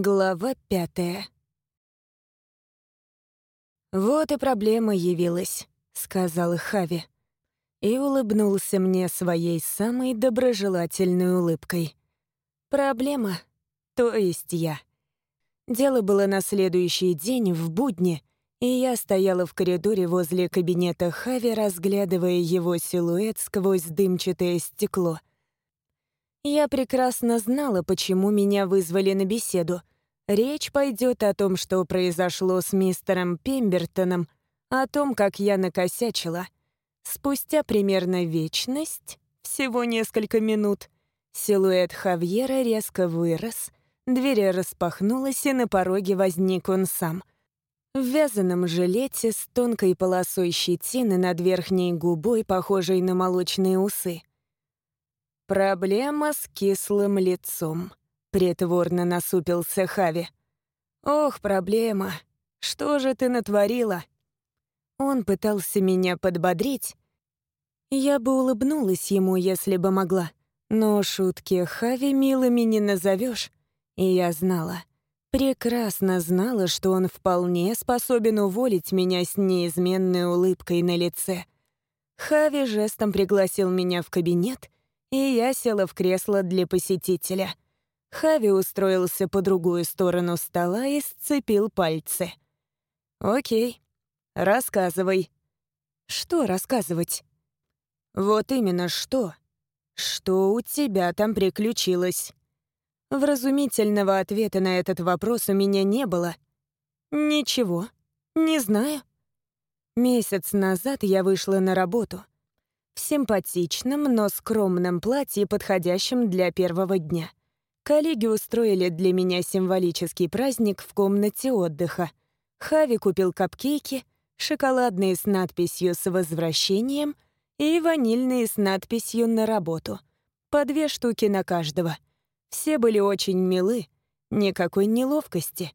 Глава пятая. «Вот и проблема явилась», — сказал Хави. И улыбнулся мне своей самой доброжелательной улыбкой. «Проблема, то есть я». Дело было на следующий день, в будни, и я стояла в коридоре возле кабинета Хави, разглядывая его силуэт сквозь дымчатое стекло — я прекрасно знала, почему меня вызвали на беседу. Речь пойдет о том, что произошло с мистером Пембертоном, о том, как я накосячила. Спустя примерно вечность, всего несколько минут, силуэт Хавьера резко вырос, дверь распахнулась, и на пороге возник он сам. В вязаном жилете с тонкой полосой щетины над верхней губой, похожей на молочные усы — «Проблема с кислым лицом», — притворно насупился Хави. «Ох, проблема. Что же ты натворила?» Он пытался меня подбодрить. Я бы улыбнулась ему, если бы могла. Но шутки Хави милыми не назовешь. И я знала, прекрасно знала, что он вполне способен уволить меня с неизменной улыбкой на лице. Хави жестом пригласил меня в кабинет — и я села в кресло для посетителя. Хави устроился по другую сторону стола и сцепил пальцы. «Окей, рассказывай». «Что рассказывать?» «Вот именно что. Что у тебя там приключилось?» Вразумительного ответа на этот вопрос у меня не было. «Ничего, не знаю». Месяц назад я вышла на работу — в симпатичном, но скромном платье, подходящем для первого дня. Коллеги устроили для меня символический праздник в комнате отдыха. Хави купил капкейки, шоколадные с надписью «С возвращением» и ванильные с надписью «На работу». По две штуки на каждого. Все были очень милы, никакой неловкости.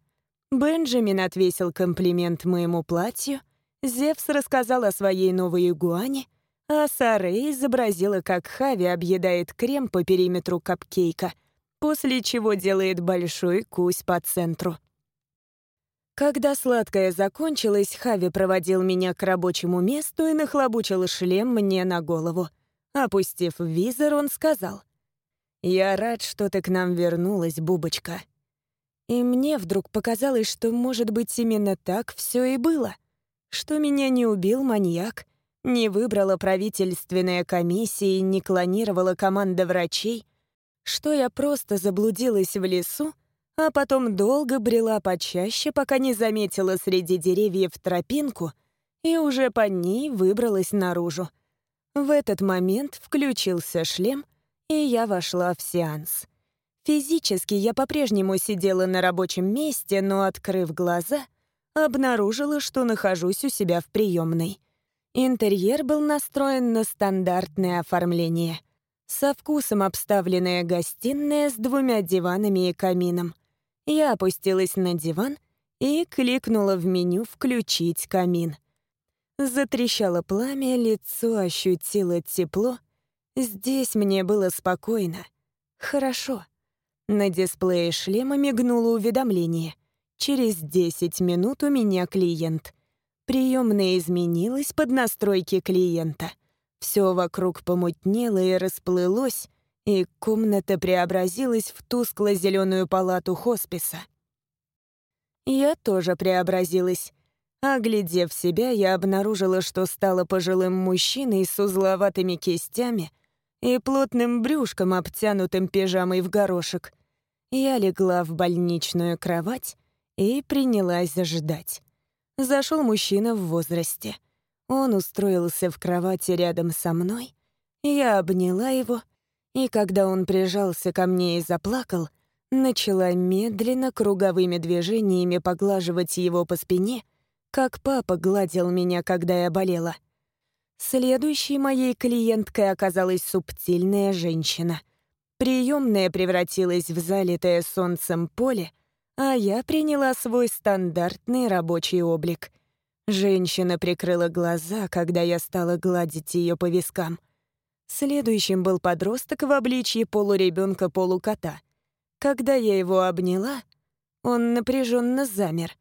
Бенджамин отвесил комплимент моему платью, Зевс рассказал о своей новой игуане — а Сара изобразила, как Хави объедает крем по периметру капкейка, после чего делает большой кусь по центру. Когда сладкое закончилось, Хави проводил меня к рабочему месту и нахлобучил шлем мне на голову. Опустив визор, он сказал, «Я рад, что ты к нам вернулась, Бубочка». И мне вдруг показалось, что, может быть, именно так все и было, что меня не убил маньяк, не выбрала правительственная комиссия и не клонировала команда врачей, что я просто заблудилась в лесу, а потом долго брела почаще, пока не заметила среди деревьев тропинку и уже по ней выбралась наружу. В этот момент включился шлем, и я вошла в сеанс. Физически я по-прежнему сидела на рабочем месте, но, открыв глаза, обнаружила, что нахожусь у себя в приемной. Интерьер был настроен на стандартное оформление. Со вкусом обставленная гостиная с двумя диванами и камином. Я опустилась на диван и кликнула в меню «Включить камин». Затрещало пламя, лицо ощутило тепло. Здесь мне было спокойно. Хорошо. На дисплее шлема мигнуло уведомление. Через 10 минут у меня клиент. Приемная изменилась под настройки клиента. Все вокруг помутнело и расплылось, и комната преобразилась в тускло-зеленую палату хосписа. Я тоже преобразилась. Оглядев себя, я обнаружила, что стала пожилым мужчиной с узловатыми кистями и плотным брюшком, обтянутым пижамой в горошек. Я легла в больничную кровать и принялась ждать. Зашел мужчина в возрасте. Он устроился в кровати рядом со мной. Я обняла его, и когда он прижался ко мне и заплакал, начала медленно круговыми движениями поглаживать его по спине, как папа гладил меня, когда я болела. Следующей моей клиенткой оказалась субтильная женщина. Приемная превратилась в залитое солнцем поле, а я приняла свой стандартный рабочий облик. Женщина прикрыла глаза, когда я стала гладить ее по вискам. Следующим был подросток в обличье полуребенка-полукота. Когда я его обняла, Он напряженно замер.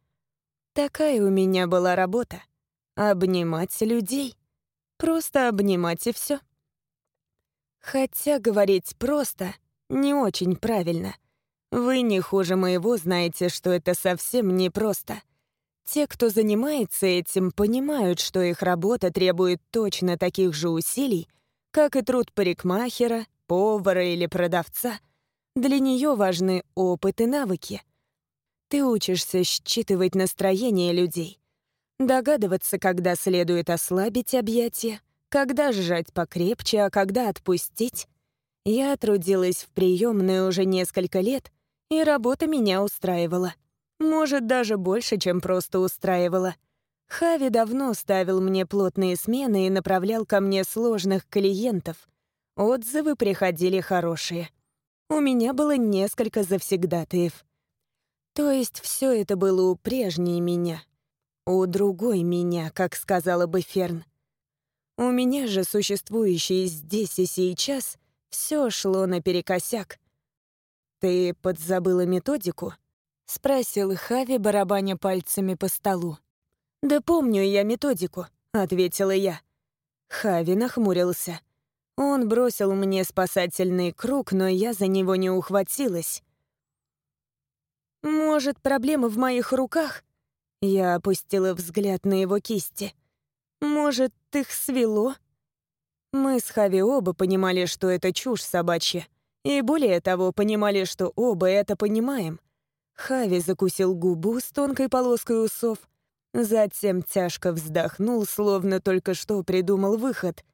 Такая у меня была работа — обнимать людей. Просто обнимать и все. Хотя говорить «просто» не очень правильно. Вы не хуже моего знаете, что это совсем непросто. Те, кто занимается этим, понимают, что их работа требует точно таких же усилий, как и труд парикмахера, повара или продавца. Для нее важны опыт и навыки. Ты учишься считывать настроение людей, догадываться, когда следует ослабить объятия, когда сжать покрепче, а когда отпустить. Я трудилась в приемной уже несколько лет, и работа меня устраивала. Может, даже больше, чем просто устраивала. Хави давно ставил мне плотные смены и направлял ко мне сложных клиентов. Отзывы приходили хорошие. У меня было несколько завсегдатаев. То есть все это было у прежней меня. У другой меня, как сказала бы Ферн. У меня же существующее здесь и сейчас все шло наперекосяк. «Ты подзабыла методику?» — спросил Хави, барабаня пальцами по столу. «Да помню я методику», — ответила я. Хави нахмурился. Он бросил мне спасательный круг, но я за него не ухватилась. «Может, проблема в моих руках?» Я опустила взгляд на его кисти. Может, их свело? Мы с Хави оба понимали, что это чушь собачья. И более того, понимали, что оба это понимаем. Хави закусил губу с тонкой полоской усов, затем тяжко вздохнул, словно только что придумал выход.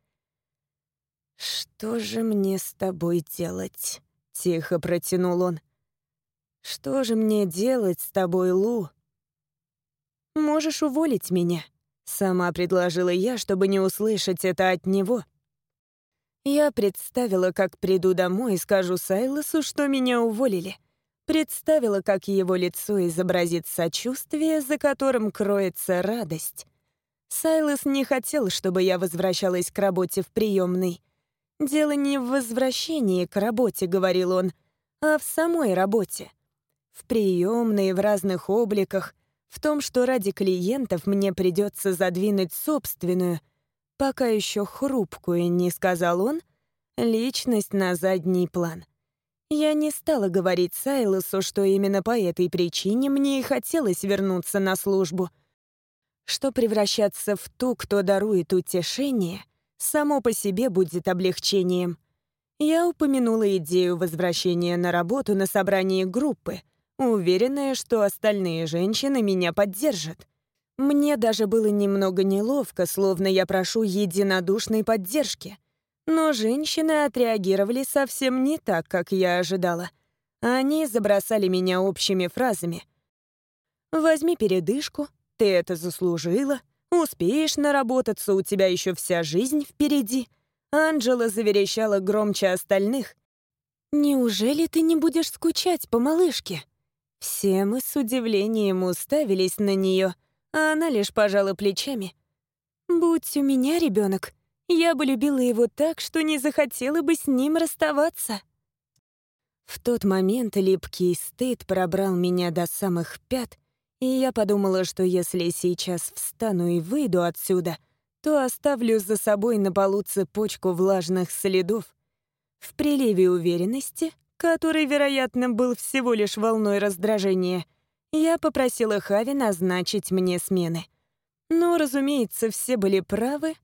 «Что же мне с тобой делать?» — тихо протянул он. «Что же мне делать с тобой, Лу?» «Можешь уволить меня», Сама предложила я, чтобы не услышать это от него. Я представила, как приду домой и скажу Сайлосу, что меня уволили. Представила, как его лицо изобразит сочувствие, за которым кроется радость. Сайлос не хотел, чтобы я возвращалась к работе в приемной. «Дело не в возвращении к работе», — говорил он, «а в самой работе. В приемной, в разных обликах, в том, что ради клиентов мне придется задвинуть собственную, пока еще хрупкую, не сказал он, личность на задний план. Я не стала говорить Сайлосу, что именно по этой причине мне и хотелось вернуться на службу. Что превращаться в ту, кто дарует утешение, само по себе будет облегчением. Я упомянула идею возвращения на работу на собрании группы — уверенная, что остальные женщины меня поддержат. Мне даже было немного неловко, словно я прошу единодушной поддержки. Но женщины отреагировали совсем не так, как я ожидала. Они забросали меня общими фразами. «Возьми передышку, ты это заслужила, успеешь наработаться, у тебя еще вся жизнь впереди». Анджела заверещала громче остальных. «Неужели ты не будешь скучать по малышке?» Все мы с удивлением уставились на нее, а она лишь пожала плечами. «Будь у меня ребенок, я бы любила его так, что не захотела бы с ним расставаться». В тот момент липкий стыд пробрал меня до самых пят, и я подумала, что если сейчас встану и выйду отсюда, то оставлю за собой на полу цепочку влажных следов. В приливе уверенности который, вероятно, был всего лишь волной раздражения, я попросила Хави назначить мне смены. Но, разумеется, все были правы,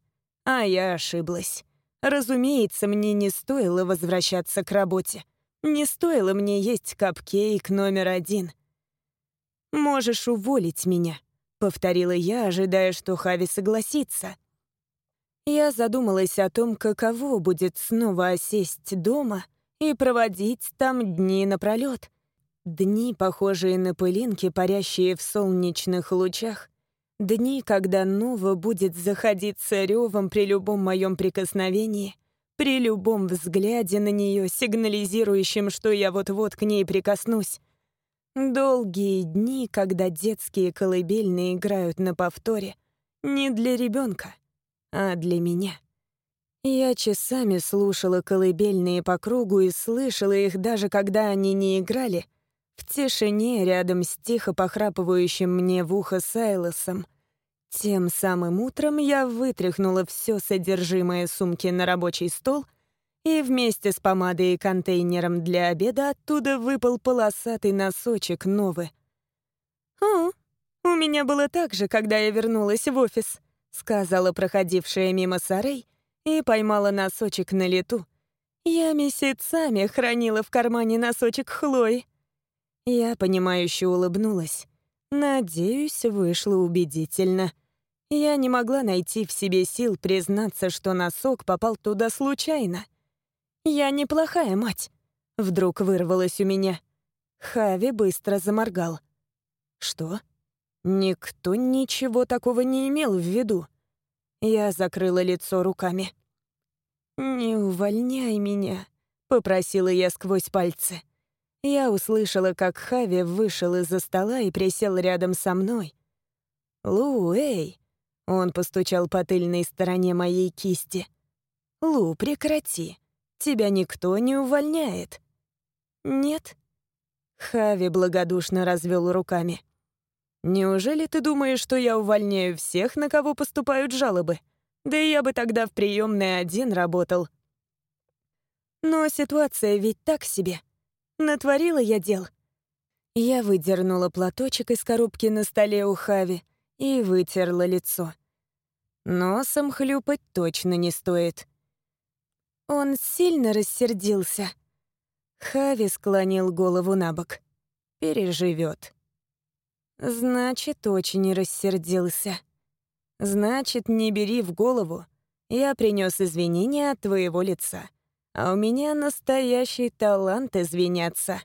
а я ошиблась. Разумеется, мне не стоило возвращаться к работе. Не стоило мне есть капкейк номер один. «Можешь уволить меня», — повторила я, ожидая, что Хави согласится. Я задумалась о том, каково будет снова осесть дома — и проводить там дни напролет. Дни, похожие на пылинки, парящие в солнечных лучах. Дни, когда Нова будет заходиться ревом при любом моем прикосновении, при любом взгляде на нее, сигнализирующем, что я вот-вот к ней прикоснусь. Долгие дни, когда детские колыбельные играют на повторе, не для ребенка, а для меня. Я часами слушала колыбельные по кругу и слышала их даже когда они не играли, В тишине рядом с тихо похрапывающим мне в ухо Сайлосом. Тем самым утром я вытряхнула все содержимое сумки на рабочий стол и вместе с помадой и контейнером для обеда оттуда выпал полосатый носочек новый. «О, у меня было так же, когда я вернулась в офис», — сказала проходившая мимо Сарей и поймала носочек на лету. Я месяцами хранила в кармане носочек Хлои. Я, понимающе улыбнулась. Надеюсь, вышло убедительно. Я не могла найти в себе сил признаться, что носок попал туда случайно. «Я неплохая мать», — вдруг вырвалось у меня. Хави быстро заморгал. «Что?» Никто ничего такого не имел в виду. Я закрыла лицо руками. «Не увольняй меня», — попросила я сквозь пальцы. Я услышала, как Хави вышел из-за стола и присел рядом со мной. «Лу, эй!» — он постучал по тыльной стороне моей кисти. «Лу, прекрати. Тебя никто не увольняет». «Нет?» Хави благодушно развел руками. «Неужели ты думаешь, что я увольняю всех, на кого поступают жалобы? Да я бы тогда в приемной один работал». Но ситуация ведь так себе. Натворила я дел. Я выдернула платочек из коробки на столе у Хави и вытерла лицо. Носом хлюпать точно не стоит. Он сильно рассердился. Хави склонил голову на бок. Переживет. Значит, очень рассердился. Значит, не бери в голову. Я принес извинения от твоего лица а у меня настоящий талант извиняться.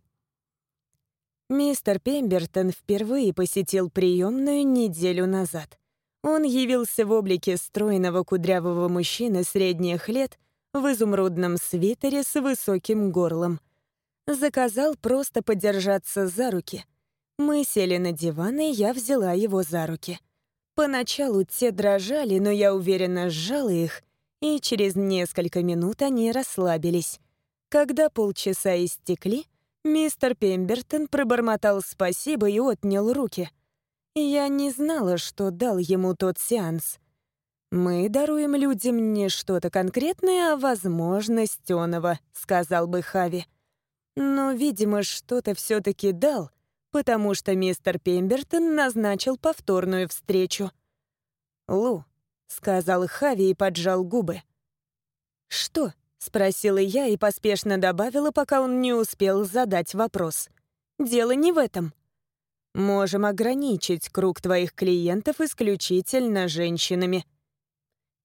Мистер Пембертон впервые посетил приемную неделю назад. Он явился в облике стройного кудрявого мужчины средних лет в изумрудном свитере с высоким горлом. Заказал просто подержаться за руки. Мы сели на диван, и я взяла его за руки. Поначалу те дрожали, но я уверенно сжала их — и через несколько минут они расслабились. Когда полчаса истекли, мистер Пембертон пробормотал спасибо и отнял руки. Я не знала, что дал ему тот сеанс. «Мы даруем людям не что-то конкретное, а возможность оного», — сказал бы Хави. Но, видимо, что-то все таки дал, потому что мистер Пембертон назначил повторную встречу. «Лу, сказал Хави и поджал губы. «Что?» — спросила я и поспешно добавила, пока он не успел задать вопрос. «Дело не в этом. Можем ограничить круг твоих клиентов исключительно женщинами».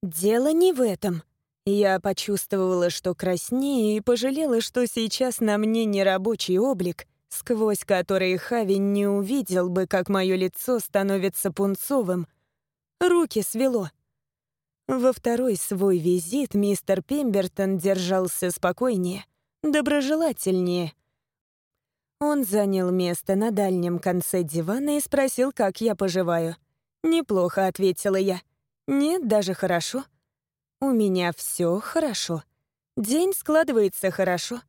«Дело не в этом». Я почувствовала, что краснее, и пожалела, что сейчас на мне не рабочий облик, сквозь который Хави не увидел бы, как мое лицо становится пунцовым. Руки свело. Во второй свой визит мистер Пембертон держался спокойнее, доброжелательнее. Он занял место на дальнем конце дивана и спросил, как я поживаю. «Неплохо», — ответила я. «Нет, даже хорошо. У меня все хорошо. День складывается хорошо.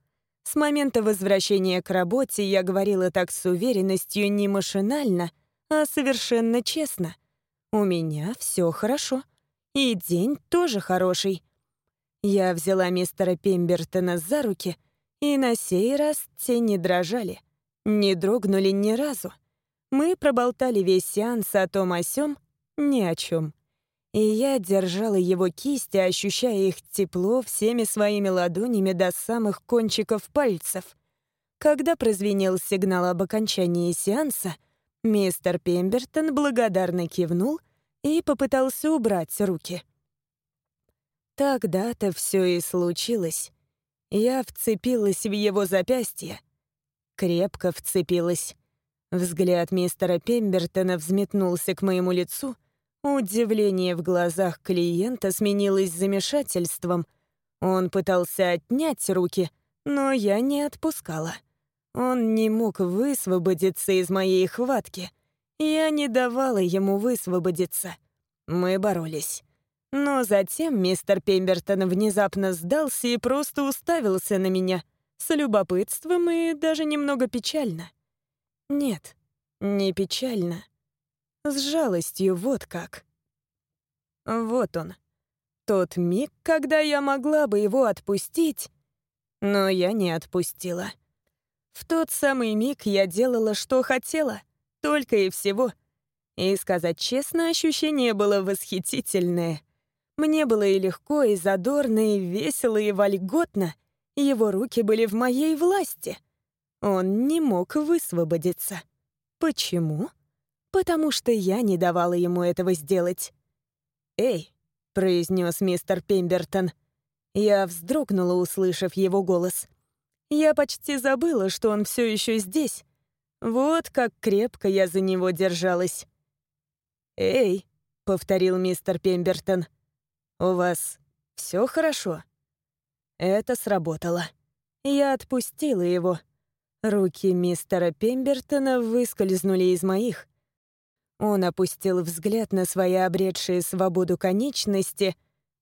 С момента возвращения к работе я говорила так с уверенностью не машинально, а совершенно честно. У меня все хорошо. И день тоже хороший. Я взяла мистера Пембертона за руки, и на сей раз те не дрожали, не дрогнули ни разу. Мы проболтали весь сеанс о том о сём, ни о чем. И я держала его кисти, ощущая их тепло всеми своими ладонями до самых кончиков пальцев. Когда прозвенел сигнал об окончании сеанса, мистер Пембертон благодарно кивнул и попытался убрать руки. Тогда-то все и случилось. Я вцепилась в его запястье. Крепко вцепилась. Взгляд мистера Пембертона взметнулся к моему лицу. Удивление в глазах клиента сменилось замешательством. Он пытался отнять руки, но я не отпускала. Он не мог высвободиться из моей хватки — я не давала ему высвободиться. Мы боролись. Но затем мистер Пембертон внезапно сдался и просто уставился на меня с любопытством и даже немного печально. Нет, не печально. С жалостью, вот как. Вот он. Тот миг, когда я могла бы его отпустить, но я не отпустила. В тот самый миг я делала, что хотела, только и всего. И, сказать честно, ощущение было восхитительное. Мне было и легко, и задорно, и весело, и вольготно. Его руки были в моей власти. Он не мог высвободиться. Почему? Потому что я не давала ему этого сделать. «Эй», — произнес мистер Пембертон. Я вздрогнула, услышав его голос. Я почти забыла, что он все еще здесь. Вот как крепко я за него держалась. «Эй», — повторил мистер Пембертон, — «у вас все хорошо?» Это сработало. Я отпустила его. Руки мистера Пембертона выскользнули из моих. Он опустил взгляд на свои обретшие свободу конечности,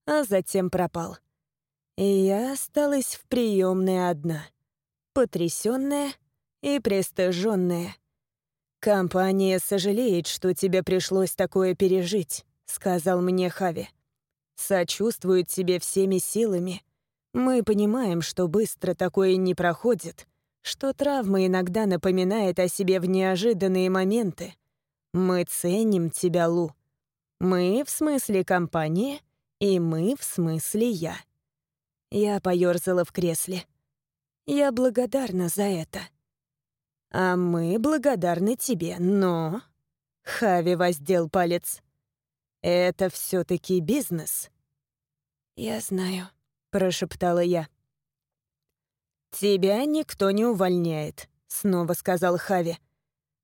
а затем пропал. И я осталась в приемной одна, потрясённая и пристыженная. «Компания сожалеет, что тебе пришлось такое пережить», — сказал мне Хави. «Сочувствует тебе всеми силами. Мы понимаем, что быстро такое не проходит, что травма иногда напоминает о себе в неожиданные моменты. Мы ценим тебя, Лу. Мы в смысле компания, и мы в смысле я». Я поёрзала в кресле. Я благодарна за это. А мы благодарны тебе, но... Хави воздел палец. Это все таки бизнес. Я знаю, прошептала я. Тебя никто не увольняет, снова сказал Хави.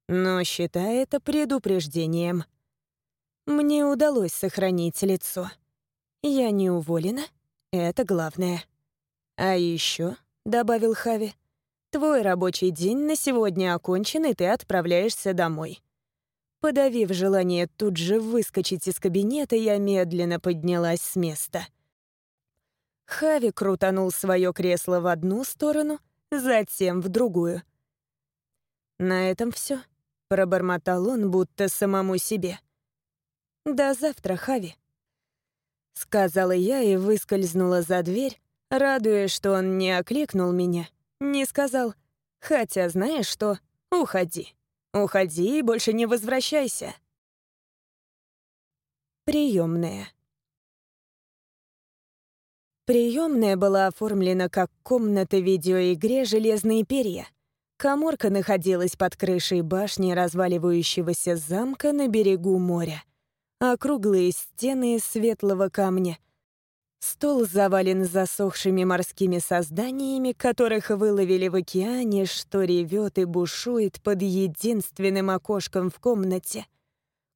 Но считай это предупреждением. Мне удалось сохранить лицо. Я не уволена, это главное. А еще, добавил Хави, твой рабочий день на сегодня окончен, и ты отправляешься домой. Подавив желание тут же выскочить из кабинета, я медленно поднялась с места. Хави крутанул свое кресло в одну сторону, затем в другую. На этом все, пробормотал он, будто самому себе. До завтра, Хави. — сказала я и выскользнула за дверь, радуясь, что он не окликнул меня, не сказал «Хотя знаешь что? Уходи. Уходи и больше не возвращайся». Приемная. Приемная была оформлена как комната в видеоигре «Железные перья». Коморка находилась под крышей башни разваливающегося замка на берегу моря округлые стены из светлого камня. Стол завален засохшими морскими созданиями, которых выловили в океане, что ревет и бушует под единственным окошком в комнате.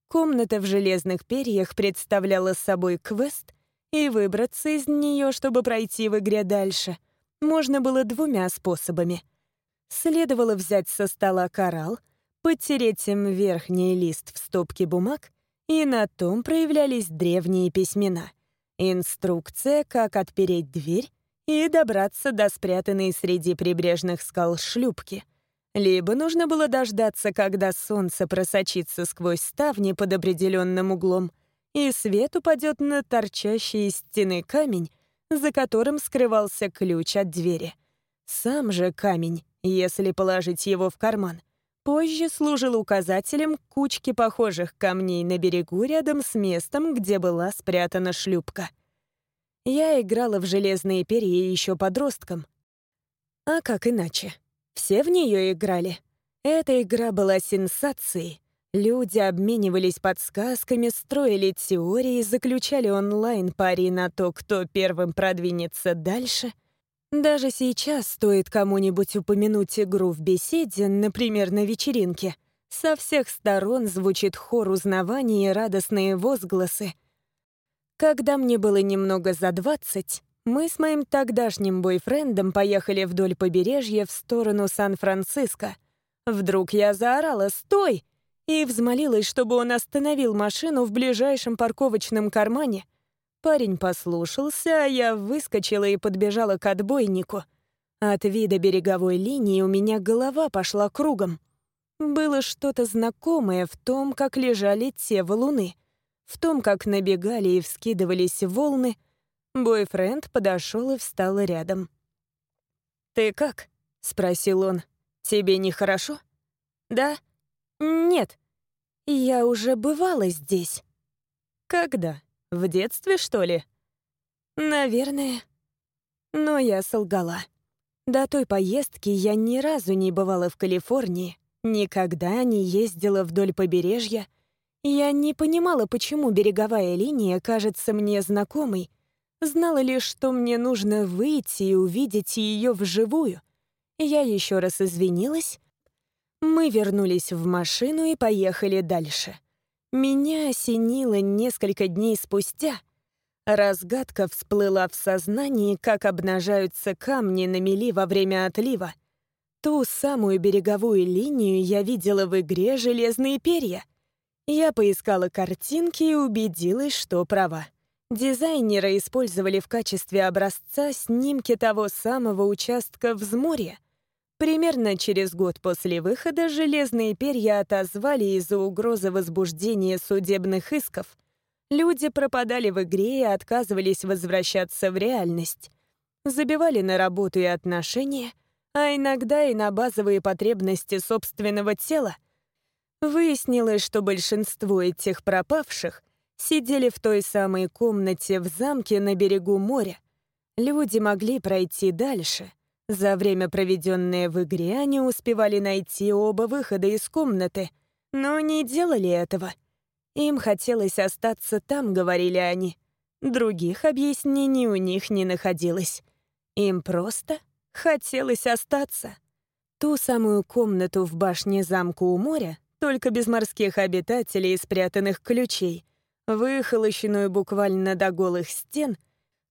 Комната в железных перьях представляла собой квест, и выбраться из нее, чтобы пройти в игре дальше, можно было двумя способами. Следовало взять со стола коралл, потереть им верхний лист в стопке бумаг и на том проявлялись древние письмена. Инструкция, как отпереть дверь и добраться до спрятанной среди прибрежных скал шлюпки. Либо нужно было дождаться, когда солнце просочится сквозь ставни под определенным углом, и свет упадет на торчащий из стены камень, за которым скрывался ключ от двери. Сам же камень, если положить его в карман, позже служил указателем кучки похожих камней на берегу рядом с местом, где была спрятана шлюпка. Я играла в железные перья еще подростком. А как иначе? Все в нее играли. Эта игра была сенсацией. Люди обменивались подсказками, строили теории, заключали онлайн-пари на то, кто первым продвинется дальше — даже сейчас стоит кому-нибудь упомянуть игру в беседе, например, на вечеринке. Со всех сторон звучит хор узнавания и радостные возгласы. Когда мне было немного за двадцать, мы с моим тогдашним бойфрендом поехали вдоль побережья в сторону Сан-Франциско. Вдруг я заорала «Стой!» и взмолилась, чтобы он остановил машину в ближайшем парковочном кармане — Парень послушался, а я выскочила и подбежала к отбойнику. От вида береговой линии у меня голова пошла кругом. Было что-то знакомое в том, как лежали те валуны, в том, как набегали и вскидывались волны. Бойфренд подошел и встал рядом. «Ты как?» — спросил он. «Тебе нехорошо?» «Да?» «Нет. Я уже бывала здесь». «Когда? В детстве, что ли?» «Наверное». Но я солгала. До той поездки я ни разу не бывала в Калифорнии, никогда не ездила вдоль побережья. Я не понимала, почему береговая линия кажется мне знакомой, знала лишь, что мне нужно выйти и увидеть ее вживую. Я еще раз извинилась. Мы вернулись в машину и поехали дальше. Меня осенило несколько дней спустя. Разгадка всплыла в сознании, как обнажаются камни на мели во время отлива. Ту самую береговую линию я видела в игре «Железные перья». Я поискала картинки и убедилась, что права. Дизайнеры использовали в качестве образца снимки того самого участка взморья, Примерно через год после выхода «Железные перья» отозвали из-за угрозы возбуждения судебных исков. Люди пропадали в игре и отказывались возвращаться в реальность. Забивали на работу и отношения, а иногда и на базовые потребности собственного тела. Выяснилось, что большинство этих пропавших сидели в той самой комнате в замке на берегу моря. Люди могли пройти дальше, за время, проведенное в игре, они успевали найти оба выхода из комнаты, но не делали этого. Им хотелось остаться там, говорили они. Других объяснений у них не находилось. Им просто хотелось остаться. Ту самую комнату в башне замка у моря, только без морских обитателей и спрятанных ключей, выхолощенную буквально до голых стен —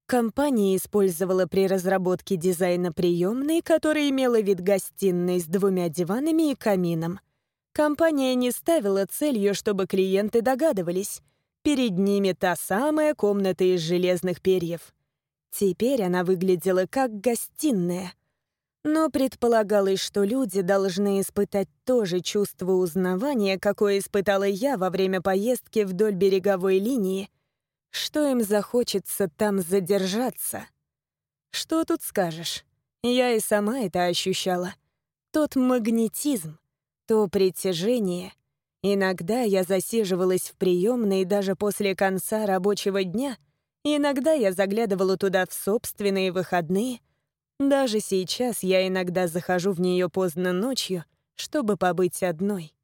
Компания использовала при разработке дизайна приемной, которая имела вид гостиной с двумя диванами и камином. Компания не ставила целью, чтобы клиенты догадывались. Перед ними та самая комната из железных перьев. Теперь она выглядела как гостиная. Но предполагалось, что люди должны испытать то же чувство узнавания, какое испытала я во время поездки вдоль береговой линии — что им захочется там задержаться. Что тут скажешь? Я и сама это ощущала. Тот магнетизм, то притяжение. Иногда я засиживалась в приемной даже после конца рабочего дня, иногда я заглядывала туда в собственные выходные. Даже сейчас я иногда захожу в нее поздно ночью, чтобы побыть одной.